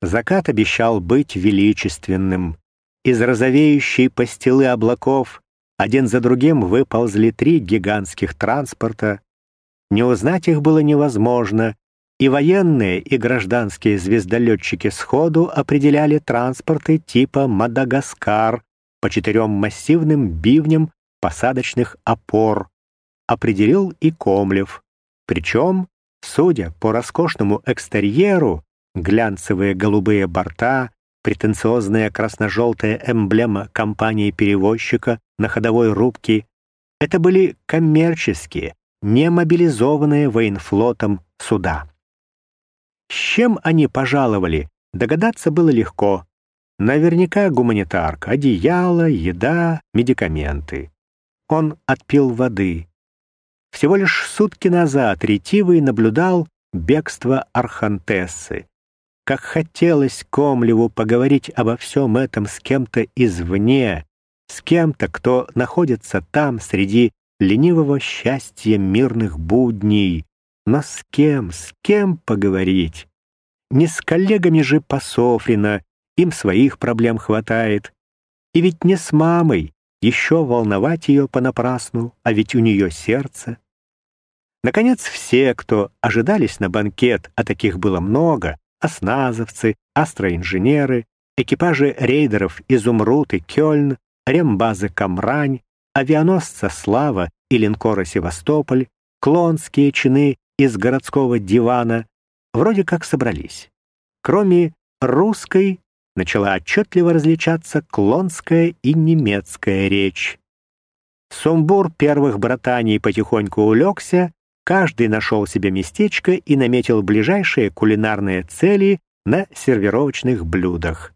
Закат обещал быть величественным. Из розовеющей пастилы облаков один за другим выползли три гигантских транспорта. Не узнать их было невозможно, и военные, и гражданские звездолетчики сходу определяли транспорты типа «Мадагаскар» по четырем массивным бивням посадочных опор. Определил и Комлев. Причем, судя по роскошному экстерьеру, глянцевые голубые борта, претенциозная красно-желтая эмблема компании-перевозчика на ходовой рубке — это были коммерческие, не мобилизованные военфлотом суда. С чем они пожаловали, догадаться было легко. Наверняка гуманитарка, одеяло, еда, медикаменты. Он отпил воды. Всего лишь сутки назад Ретивый наблюдал бегство Архантессы. Как хотелось Комлеву поговорить обо всем этом с кем-то извне, с кем-то, кто находится там среди ленивого счастья мирных будней. Но с кем, с кем поговорить? Не с коллегами же Пософрина, им своих проблем хватает. И ведь не с мамой, еще волновать ее понапрасну, а ведь у нее сердце. Наконец, все, кто ожидались на банкет, а таких было много, осназовцы, астроинженеры, экипажи рейдеров «Изумруд» и «Кёльн», рембазы «Камрань», авианосца «Слава» и линкора «Севастополь», клонские чины из городского дивана, вроде как собрались. Кроме русской начала отчетливо различаться клонская и немецкая речь. Сумбур первых братаний потихоньку улегся, Каждый нашел себе местечко и наметил ближайшие кулинарные цели на сервировочных блюдах.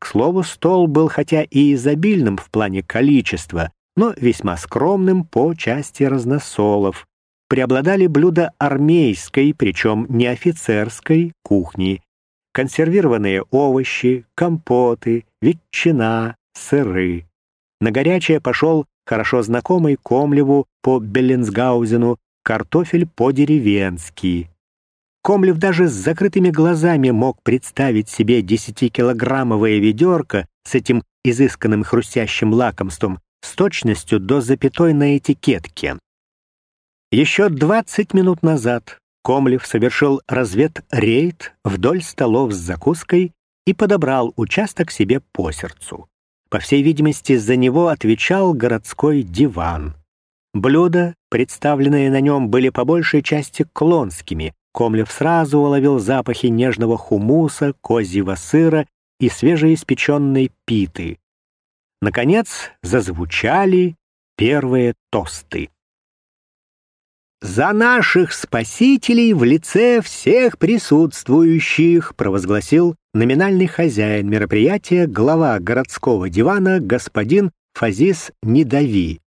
К слову, стол был хотя и изобильным в плане количества, но весьма скромным по части разносолов. Преобладали блюда армейской, причем не офицерской, кухни. Консервированные овощи, компоты, ветчина, сыры. На горячее пошел хорошо знакомый Комлеву по Беллинсгаузену картофель по-деревенски. Комлев даже с закрытыми глазами мог представить себе десятикилограммовое ведерко с этим изысканным хрустящим лакомством с точностью до запятой на этикетке. Еще 20 минут назад Комлев совершил разведрейд вдоль столов с закуской и подобрал участок себе по сердцу. По всей видимости, за него отвечал городской диван. Блюда, представленные на нем, были по большей части клонскими. Комлев сразу уловил запахи нежного хумуса, козьего сыра и свежеиспеченной питы. Наконец зазвучали первые тосты. «За наших спасителей в лице всех присутствующих!» провозгласил номинальный хозяин мероприятия, глава городского дивана господин Фазис Недави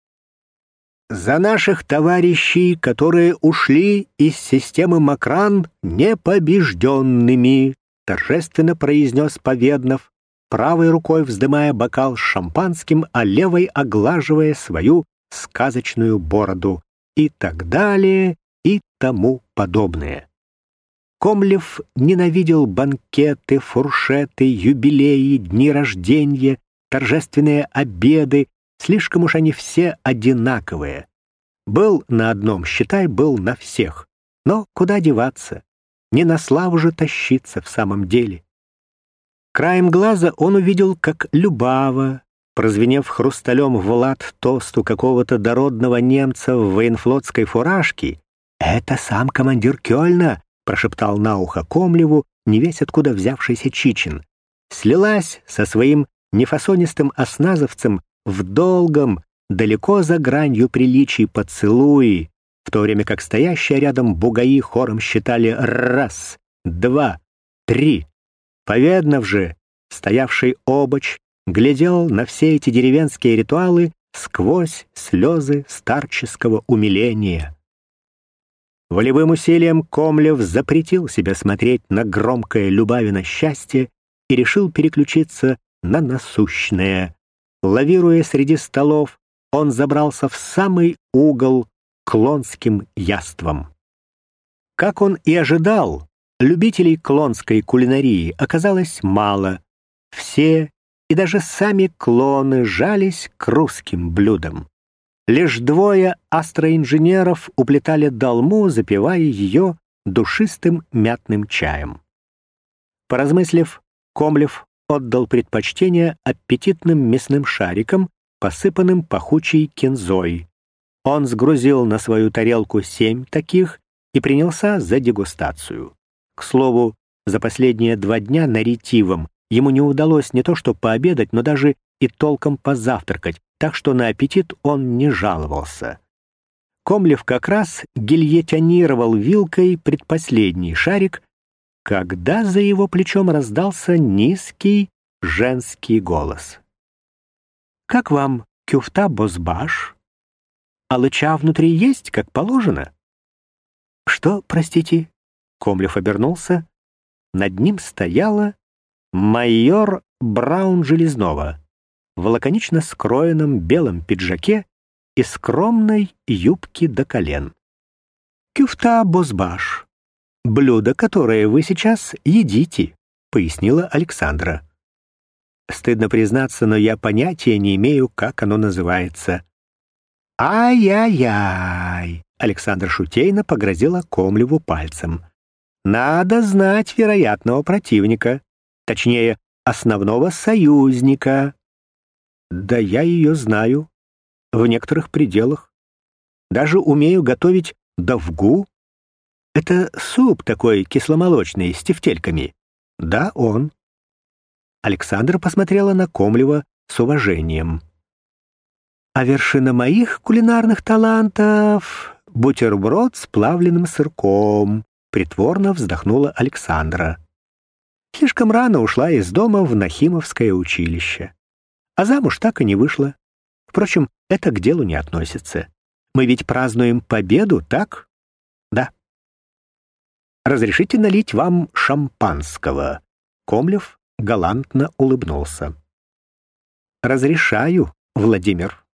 за наших товарищей, которые ушли из системы Макран непобежденными, торжественно произнес Поведнов, правой рукой вздымая бокал с шампанским, а левой оглаживая свою сказочную бороду и так далее и тому подобное. Комлев ненавидел банкеты, фуршеты, юбилеи, дни рождения, торжественные обеды, Слишком уж они все одинаковые. Был на одном, считай, был на всех. Но куда деваться? Не на славу же тащиться в самом деле. Краем глаза он увидел, как Любава, прозвенев хрусталем в лад тосту какого-то дородного немца в военфлотской фуражке, «Это сам командир Кёльна», — прошептал на ухо Комлеву, не весь откуда взявшийся Чичин, слилась со своим нефасонистым осназовцем в долгом, далеко за гранью приличий поцелуи, в то время как стоящие рядом бугаи хором считали раз, два, три. Поведнов же, стоявший обоч, глядел на все эти деревенские ритуалы сквозь слезы старческого умиления. Волевым усилием Комлев запретил себе смотреть на громкое Любавино счастье и решил переключиться на насущное, Лавируя среди столов, он забрался в самый угол клонским яством. Как он и ожидал, Любителей клонской кулинарии оказалось мало. Все и даже сами клоны жались к русским блюдам. Лишь двое астроинженеров уплетали долму, запивая ее душистым мятным чаем. Поразмыслив, Комлев отдал предпочтение аппетитным мясным шарикам, посыпанным пахучей кинзой. Он сгрузил на свою тарелку семь таких и принялся за дегустацию. К слову, за последние два дня на ретивом ему не удалось не то что пообедать, но даже и толком позавтракать, так что на аппетит он не жаловался. Комлев как раз гильотянировал вилкой предпоследний шарик, когда за его плечом раздался низкий женский голос. «Как вам кюфта-бозбаш? Алыча внутри есть, как положено?» «Что, простите?» Комлев обернулся. Над ним стояла майор Браун Железнова в лаконично скроенном белом пиджаке и скромной юбке до колен. «Кюфта Бозбаш. Блюдо, которое вы сейчас едите», — пояснила Александра. «Стыдно признаться, но я понятия не имею, как оно называется». «Ай-яй-яй!» — Александр шутейно погрозила Комлеву пальцем. «Надо знать вероятного противника, точнее, основного союзника». «Да я ее знаю», в некоторых пределах. Даже умею готовить давгу. Это суп такой кисломолочный, с тефтельками. Да, он. Александра посмотрела на Комлева с уважением. А вершина моих кулинарных талантов — бутерброд с плавленным сырком, притворно вздохнула Александра. Слишком рано ушла из дома в Нахимовское училище. А замуж так и не вышла. Впрочем, это к делу не относится. Мы ведь празднуем победу, так? Разрешите налить вам шампанского? Комлев галантно улыбнулся. Разрешаю, Владимир.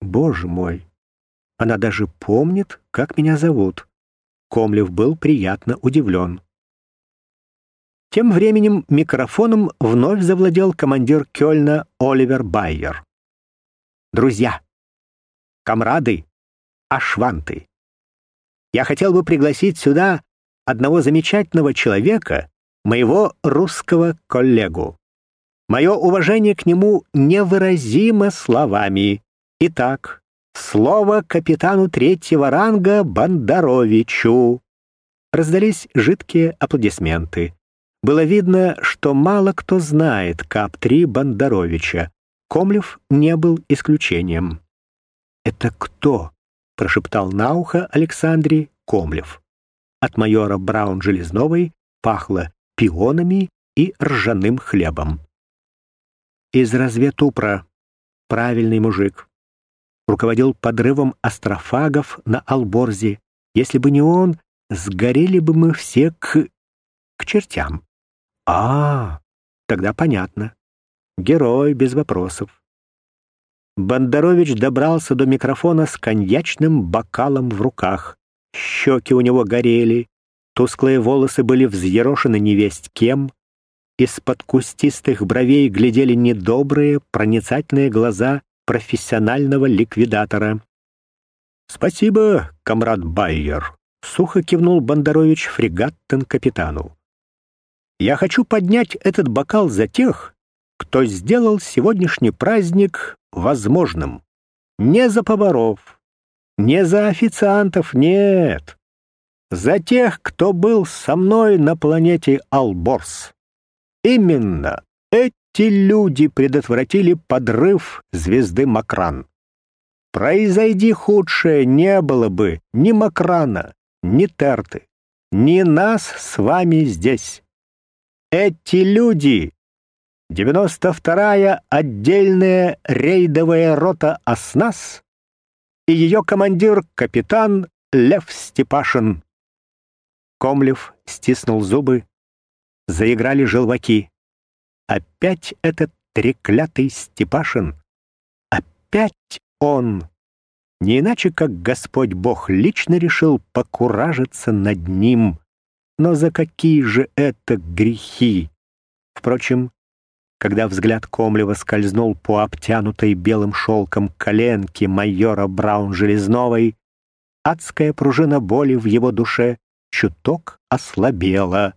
Боже мой, она даже помнит, как меня зовут. Комлев был приятно удивлен. Тем временем микрофоном вновь завладел командир Кёльна Оливер Байер друзья, комрады, ашванты. Я хотел бы пригласить сюда одного замечательного человека, моего русского коллегу. Мое уважение к нему невыразимо словами. Итак, слово капитану третьего ранга Бондаровичу. Раздались жидкие аплодисменты. Было видно, что мало кто знает КАП-3 Бондаровича, Комлев не был исключением. «Это кто?» — прошептал на ухо Александре Комлев. От майора Браун-Железновой пахло пионами и ржаным хлебом. Из разведупра. Правильный мужик. Руководил подрывом астрофагов на Алборзе. Если бы не он, сгорели бы мы все к... к чертям. А, тогда понятно. Герой без вопросов. Бондарович добрался до микрофона с коньячным бокалом в руках. Щеки у него горели, тусклые волосы были взъерошены невесть кем, из-под кустистых бровей глядели недобрые, проницательные глаза профессионального ликвидатора. «Спасибо, комрад Байер», — сухо кивнул Бондарович фрегаттен капитану. «Я хочу поднять этот бокал за тех, кто сделал сегодняшний праздник возможным. Не за поваров, не за официантов, нет. За тех, кто был со мной на планете Алборс. Именно эти люди предотвратили подрыв звезды Макран. Произойди худшее, не было бы ни Макрана, ни Терты, ни нас с вами здесь. Эти люди 92-я отдельная рейдовая рота «Оснас» и ее командир капитан Лев Степашин. Комлев стиснул зубы, заиграли желваки. Опять этот треклятый Степашин. Опять он. Не иначе, как Господь Бог лично решил покуражиться над ним. Но за какие же это грехи? Впрочем, когда взгляд Комлева скользнул по обтянутой белым шелком коленке майора Браун-Железновой, адская пружина боли в его душе чуток ослабела.